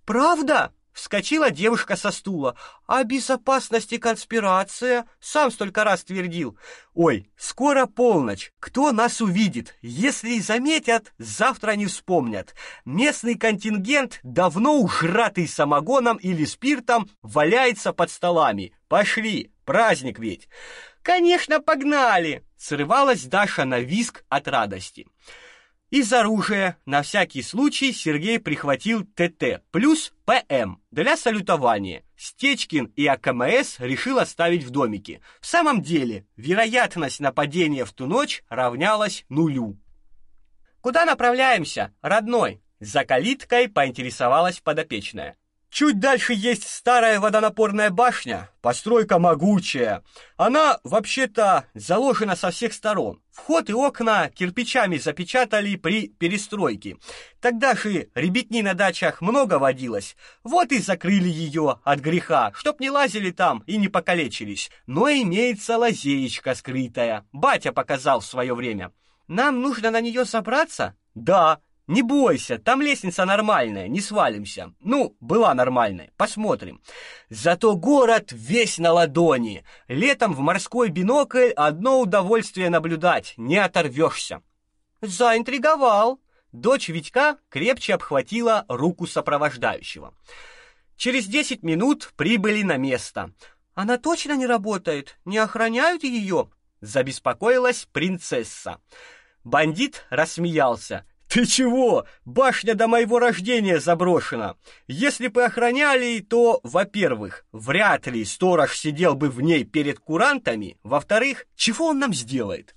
Правда? Вскочила девушка со стула. А безопасность и конспирация? Сам столько раз твердил. Ой, скоро полночь. Кто нас увидит? Если и заметят, завтра не вспомнят. Местный контингент, давно ужратый самогоном или спиртом, валяется под столами. Пошли, праздник ведь. Конечно, погнали, срывалась Даша на виск от радости. Из оружия на всякий случай Сергей прихватил ТТ плюс ПМ для салютования. Стечкин и АКМС решил оставить в домике. В самом деле, вероятность нападения в ту ночь равнялась нулю. Куда направляемся, родной? За калиткой поинтересовалась подопечная. Чуть дальше есть старая водонапорная башня, постройка могучая. Она вообще-то заложена со всех сторон. Вход и окна кирпичами запечатали при перестройке. Тогда же ребятни на дачах много водилось. Вот и закрыли ее от греха, чтоб не лазили там и не покалечились. Но имеется лазеечка скрытая. Батя показал в свое время. Нам нужно на нее забраться? Да, не бойся, там лестница нормальная, не свалимся. Ну, была нормальная, посмотрим. Зато город весь на ладони. Летом в морской бинокль одно удовольствие наблюдать, не оторвешься. Заинтриговал. Дочь Витька крепче обхватила руку сопровождающего. Через десять минут прибыли на место. Она точно не работает? Не охраняют ее? Забеспокоилась принцесса. Бандит рассмеялся. Ты чего? Башня до моего рождения заброшена. Если бы охраняли, то, во-первых, вряд ли сторож сидел бы в ней перед курантами, во-вторых, чего он нам сделает?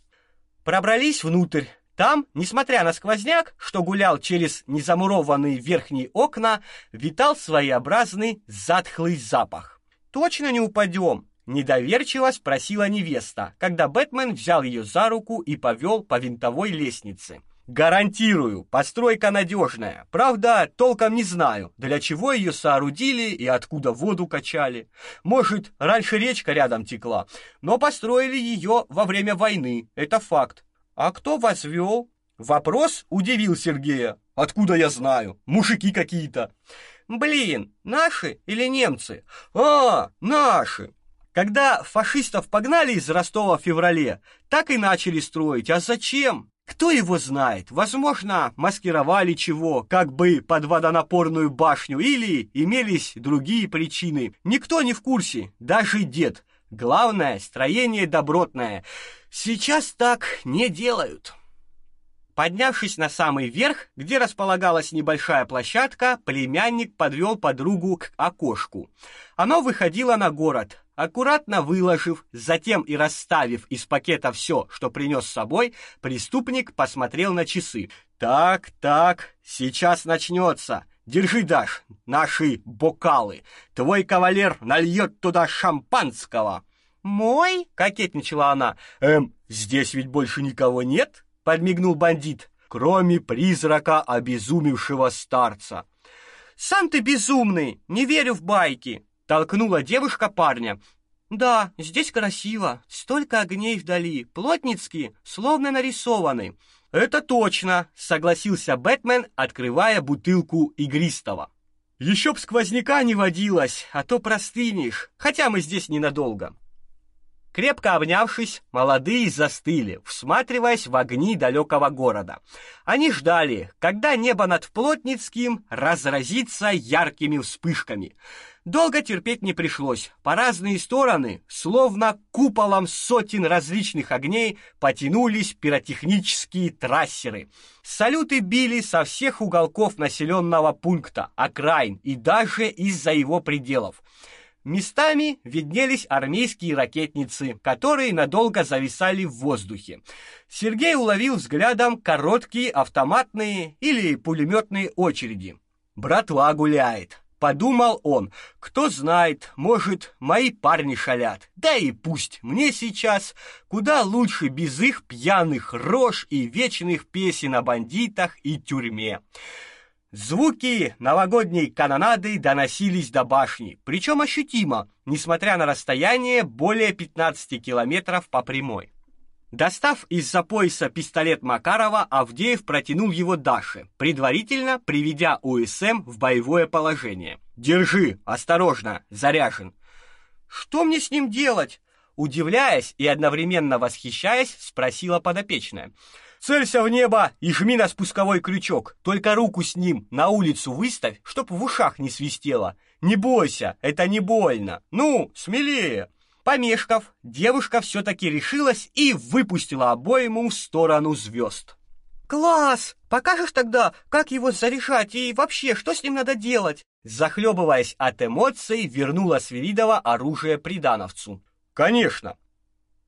Пробрались внутрь. Там, несмотря на сквозняк, что гулял через незамурованные верхние окна, витал своеобразный затхлый запах. Точно не упадем? Недоверчиво спросила невеста, когда Бэтмен взял ее за руку и повел по винтовой лестнице. Гарантирую, постройка надежная. Правда, толком не знаю, для чего ее соорудили и откуда воду качали. Может, раньше речка рядом текла, но построили ее во время войны. Это факт. А кто вас вел? Вопрос удивил Сергея. Откуда я знаю? Мужики какие-то. Блин, наши или немцы? А, наши. Когда фашистов погнали из Ростова в феврале, так и начали строить. А зачем? Кто его знает? Возможно, маскировали чего, как бы под водонапорную башню, или имелись другие причины. Никто не в курсе, даже дед. Главное, строение добротное. Сейчас так не делают. Поднявшись на самый верх, где располагалась небольшая площадка, племянник подвел подругу к окошку. Оно выходило на город. Аккуратно выложив, затем и расставив из пакета все, что принес с собой, преступник посмотрел на часы. Так, так, сейчас начнется. Держи, Даш, наши бокалы. Твой кавалер нальет туда шампанского. Мой? кокетничала она. Эм, здесь ведь больше никого нет? Подмигнул бандит, кроме призрака обезумевшего старца. Сам ты безумный, не верю в байки толкнула девушка парня. Да, здесь красиво. Столько огней вдали, плотницкие, словно нарисованы. Это точно, согласился Бэтмен, открывая бутылку игристого. Еще б сквозняка не водилось, а то простынешь. Хотя мы здесь ненадолго. Крепко обнявшись, молодые застыли, всматриваясь в огни далекого города. Они ждали, когда небо над Плотницким разразится яркими вспышками. Долго терпеть не пришлось. По разные стороны, словно куполом сотен различных огней, потянулись пиротехнические трассеры. Салюты били со всех уголков населенного пункта, окраин и даже из-за его пределов. Местами виднелись армейские ракетницы, которые надолго зависали в воздухе. Сергей уловил взглядом короткие автоматные или пулеметные очереди. Братва гуляет, подумал он. Кто знает, может, мои парни шалят. Да и пусть. Мне сейчас куда лучше без их пьяных рож и вечных песен о бандитах и тюрьме. Звуки новогодней канонады доносились до башни, причем ощутимо, несмотря на расстояние более 15 километров по прямой. Достав из-за пояса пистолет Макарова, Авдеев протянул его Даше, предварительно приведя УСМ в боевое положение. «Держи, осторожно, заряжен». «Что мне с ним делать?» Удивляясь и одновременно восхищаясь, спросила подопечная. «Целься в небо и жми на спусковой крючок. Только руку с ним на улицу выставь, чтоб в ушах не свистело. Не бойся, это не больно. Ну, смелее!» Помешков, девушка все-таки решилась и выпустила обойму в сторону звезд. «Класс! Покажешь тогда, как его заряжать и вообще, что с ним надо делать?» Захлебываясь от эмоций, вернула Свиридова оружие придановцу. «Конечно!»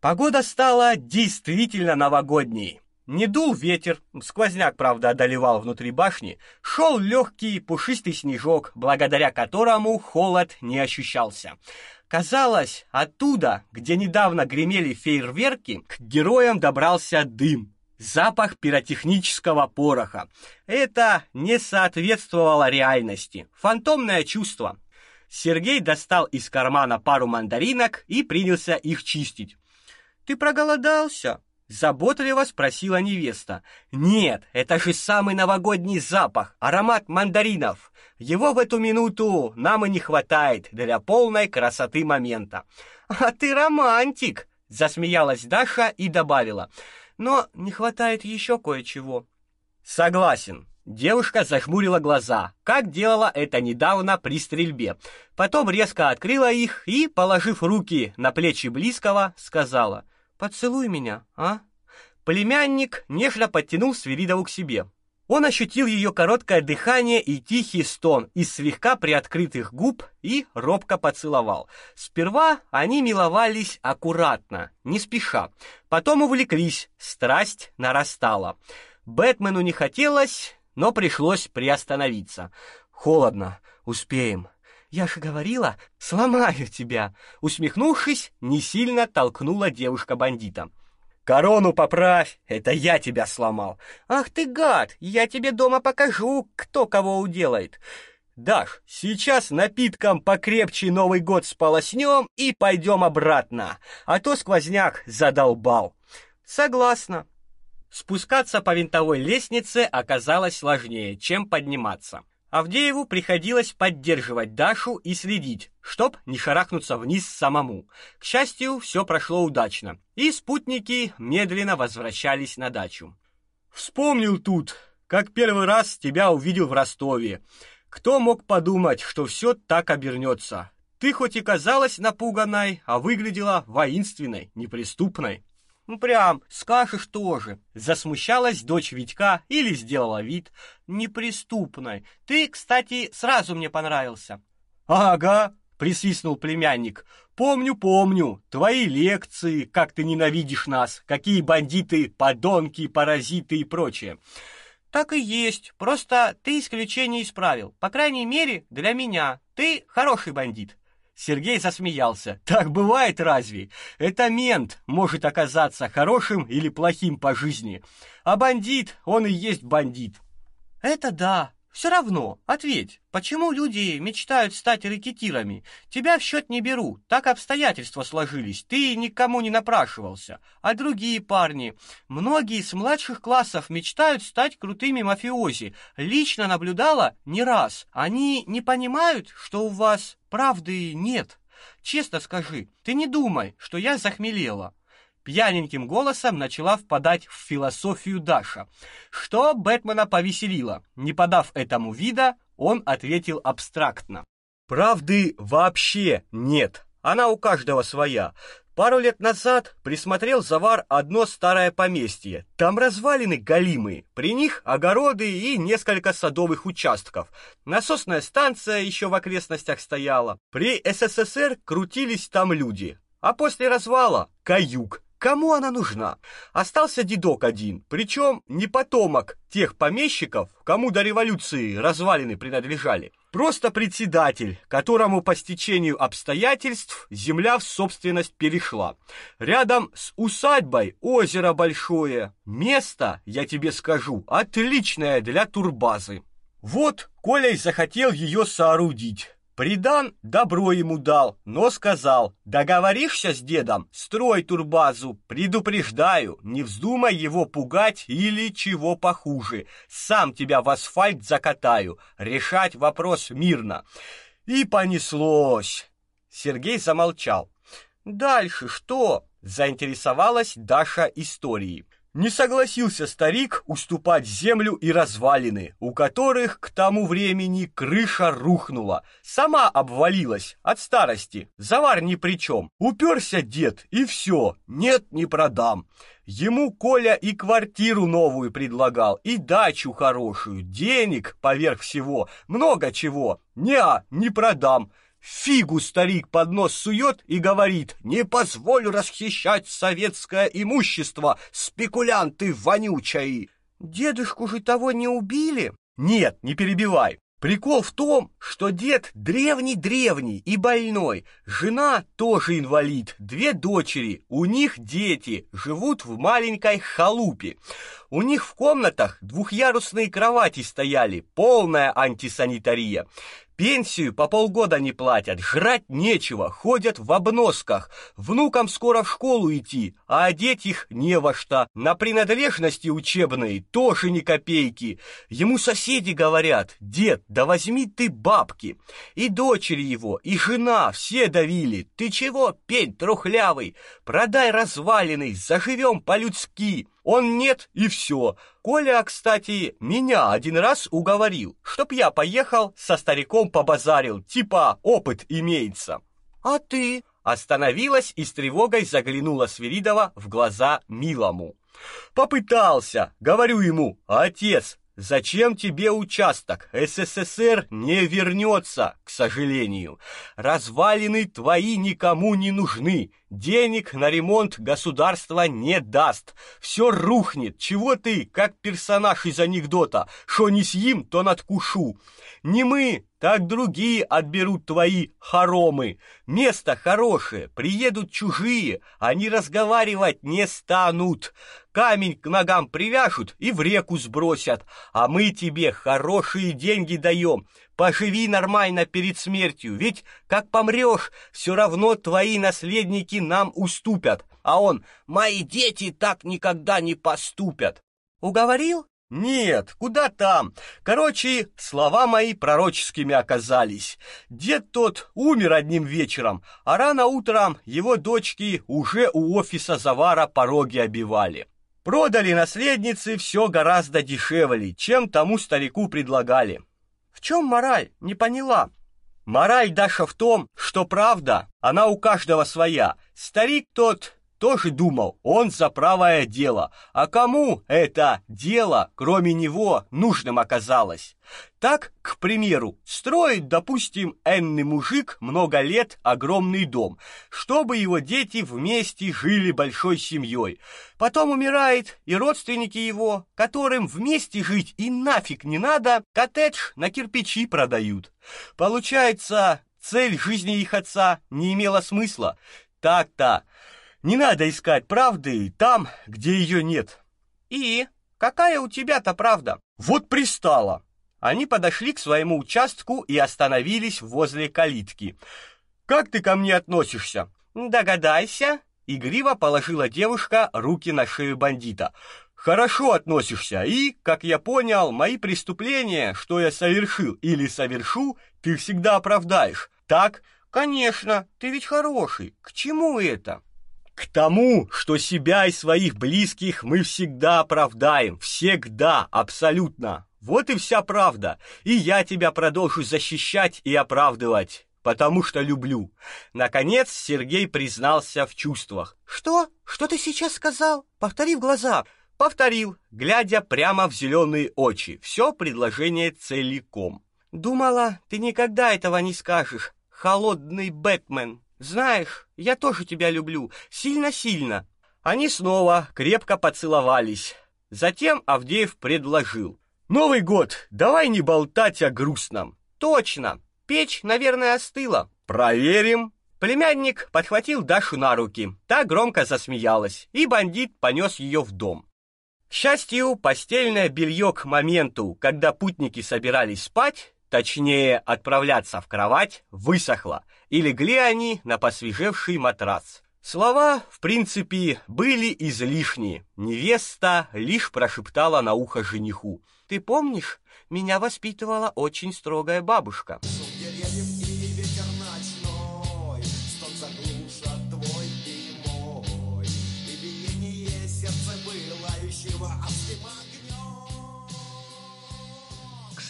Погода стала действительно новогодней. Не дул ветер, сквозняк, правда, одолевал внутри башни, шел легкий пушистый снежок, благодаря которому холод не ощущался. Казалось, оттуда, где недавно гремели фейерверки, к героям добрался дым, запах пиротехнического пороха. Это не соответствовало реальности. Фантомное чувство. Сергей достал из кармана пару мандаринок и принялся их чистить. Ты проголодался? Заботливо спросила невеста. Нет, это же самый новогодний запах, аромат мандаринов. Его в эту минуту нам и не хватает для полной красоты момента. А ты романтик, засмеялась Даша и добавила: "Но не хватает еще кое-чего". Согласен. Девушка зажмурила глаза, как делала это недавно при стрельбе. Потом резко открыла их и, положив руки на плечи близкого, сказала: "Поцелуй меня, а?" Племянник нежно подтянул Свиридову к себе. Он ощутил ее короткое дыхание и тихий стон из слегка приоткрытых губ и робко поцеловал. Сперва они миловались аккуратно, не спеша. Потом увлеклись, страсть нарастала. Бэтмену не хотелось, но пришлось приостановиться. Холодно, успеем. Я же говорила, сломаю тебя, усмехнувшись, не сильно толкнула девушка бандита. Корону поправь, это я тебя сломал. Ах ты гад, я тебе дома покажу, кто кого уделает. Даш, сейчас напитком покрепче Новый год сполоснем и пойдем обратно, а то сквозняк задолбал. Согласна. Спускаться по винтовой лестнице оказалось сложнее, чем подниматься. Авдееву приходилось поддерживать Дашу и следить, чтоб не шарахнуться вниз самому. К счастью, все прошло удачно, и спутники медленно возвращались на дачу. Вспомнил тут, как первый раз тебя увидел в Ростове. Кто мог подумать, что все так обернется? Ты хоть и казалась напуганной, а выглядела воинственной, неприступной. Ну прям, скажешь тоже. Засмущалась дочь Витька или сделала вид неприступной. Ты, кстати, сразу мне понравился. Ага, присвистнул племянник. Помню, помню. Твои лекции, как ты ненавидишь нас, какие бандиты, подонки, паразиты и прочее. Так и есть. Просто ты исключение исправил. По крайней мере, для меня. Ты хороший бандит. Сергей засмеялся. Так бывает разве? Это мент может оказаться хорошим или плохим по жизни. А бандит, он и есть бандит. Это да. Все равно, ответь, почему люди мечтают стать рэкетирами? Тебя в счет не беру, так обстоятельства сложились, ты никому не напрашивался. А другие парни, многие с младших классов мечтают стать крутыми мафиози. Лично наблюдала не раз. Они не понимают, что у вас правды нет. Честно скажи, ты не думай, что я захмелела пьяненьким голосом начала впадать в философию Даша, что Бэтмена повеселило. Не подав этому вида, он ответил абстрактно. Правды вообще нет. Она у каждого своя. Пару лет назад присмотрел завар одно старое поместье. Там развалины галимые, при них огороды и несколько садовых участков. Насосная станция еще в окрестностях стояла. При СССР крутились там люди. А после развала каюк. Кому она нужна? Остался дедок один, причем не потомок тех помещиков, кому до революции развалины принадлежали. Просто председатель, которому по стечению обстоятельств земля в собственность перешла. Рядом с усадьбой озеро большое. Место, я тебе скажу, отличное для турбазы. Вот Коля и захотел ее соорудить. Придан добро ему дал, но сказал: "Договоришься с дедом, строй турбазу, предупреждаю, не вздумай его пугать или чего похуже. Сам тебя в асфальт закатаю, решать вопрос мирно". И понеслось. Сергей замолчал. Дальше что? заинтересовалась Даша историей. Не согласился старик уступать землю и развалины, у которых к тому времени крыша рухнула, сама обвалилась от старости. Завар ни при чем. Уперся дед, и все, нет, не продам. Ему Коля и квартиру новую предлагал, и дачу хорошую, денег поверх всего, много чего. Не, не продам. Фигу старик под нос сует и говорит: "Не позволю расхищать советское имущество, спекулянты вонючие". Дедушку же того не убили? Нет, не перебивай. Прикол в том, что дед древний-древний и больной, жена тоже инвалид, две дочери, у них дети, живут в маленькой халупе. У них в комнатах двухъярусные кровати стояли, полная антисанитария. Пенсию по полгода не платят, жрать нечего, ходят в обносках. Внукам скоро в школу идти, а одеть их не во что. На принадлежности учебные тоже ни копейки. Ему соседи говорят: "Дед, да возьми ты бабки". И дочери его, и жена все давили: "Ты чего, пень трухлявый? Продай развалины, заживем по-людски". Он нет и все. Коля, кстати, меня один раз уговорил, чтоб я поехал со стариком побазарил, типа опыт имеется. А ты остановилась и с тревогой заглянула Свиридова в глаза Милому. Попытался, говорю ему: "Отец, Зачем тебе участок? СССР не вернется, к сожалению. Развалины твои никому не нужны. Денег на ремонт государство не даст. Все рухнет. Чего ты, как персонаж из анекдота, что не съим, то надкушу. Не мы, так другие отберут твои хоромы. Место хорошее, приедут чужие, они разговаривать не станут. Камень к ногам привяжут и в реку сбросят. А мы тебе хорошие деньги даем. Поживи нормально перед смертью, ведь как помрешь, все равно твои наследники нам уступят. А он: "Мои дети так никогда не поступят". Уговорил? Нет, куда там? Короче, слова мои пророческими оказались. Дед тот умер одним вечером, а рано утром его дочки уже у офиса Завара пороги обивали. Продали наследнице все гораздо дешевле, чем тому старику предлагали. В чем мораль? Не поняла. Мораль Даша в том, что правда, она у каждого своя. Старик тот тоже думал, он за правое дело. А кому это дело, кроме него, нужным оказалось? Так, к примеру, строит, допустим, энный мужик много лет огромный дом, чтобы его дети вместе жили большой семьей. Потом умирает, и родственники его, которым вместе жить и нафиг не надо, коттедж на кирпичи продают. Получается, цель жизни их отца не имела смысла. Так-то. Не надо искать правды там, где ее нет. И какая у тебя-то правда? Вот пристала. Они подошли к своему участку и остановились возле калитки. Как ты ко мне относишься? Догадайся. Игриво положила девушка руки на шею бандита. Хорошо относишься, и, как я понял, мои преступления, что я совершил или совершу, ты всегда оправдаешь. Так? Конечно, ты ведь хороший. К чему это? К тому, что себя и своих близких мы всегда оправдаем, всегда, абсолютно. Вот и вся правда. И я тебя продолжу защищать и оправдывать, потому что люблю. Наконец Сергей признался в чувствах. Что? Что ты сейчас сказал? Повтори в глаза. Повторил, глядя прямо в зеленые очи. Все предложение целиком. Думала, ты никогда этого не скажешь. Холодный Бэтмен. Знаешь, я тоже тебя люблю, сильно-сильно. Они снова крепко поцеловались. Затем Авдеев предложил: "Новый год, давай не болтать о грустном". Точно. Печь, наверное, остыла. Проверим. Племянник подхватил Дашу на руки. Та громко засмеялась, и бандит понес ее в дом. К счастью, постельное белье к моменту, когда путники собирались спать, точнее, отправляться в кровать, высохла, и легли они на посвежевший матрас. Слова, в принципе, были излишние. Невеста лишь прошептала на ухо жениху. «Ты помнишь, меня воспитывала очень строгая бабушка».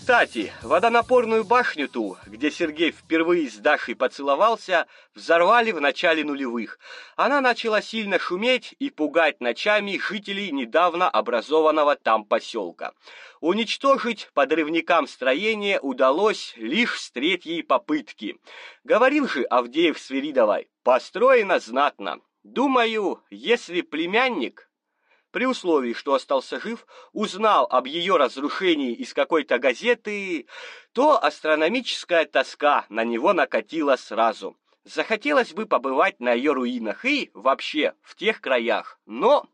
Кстати, водонапорную башню ту, где Сергей впервые с Дашей поцеловался, взорвали в начале нулевых. Она начала сильно шуметь и пугать ночами жителей недавно образованного там поселка. Уничтожить подрывникам строение удалось лишь с третьей попытки. Говорил же Авдеев Свиридовой, построено знатно. Думаю, если племянник при условии, что остался жив, узнал об ее разрушении из какой-то газеты, то астрономическая тоска на него накатила сразу. Захотелось бы побывать на ее руинах и вообще в тех краях. Но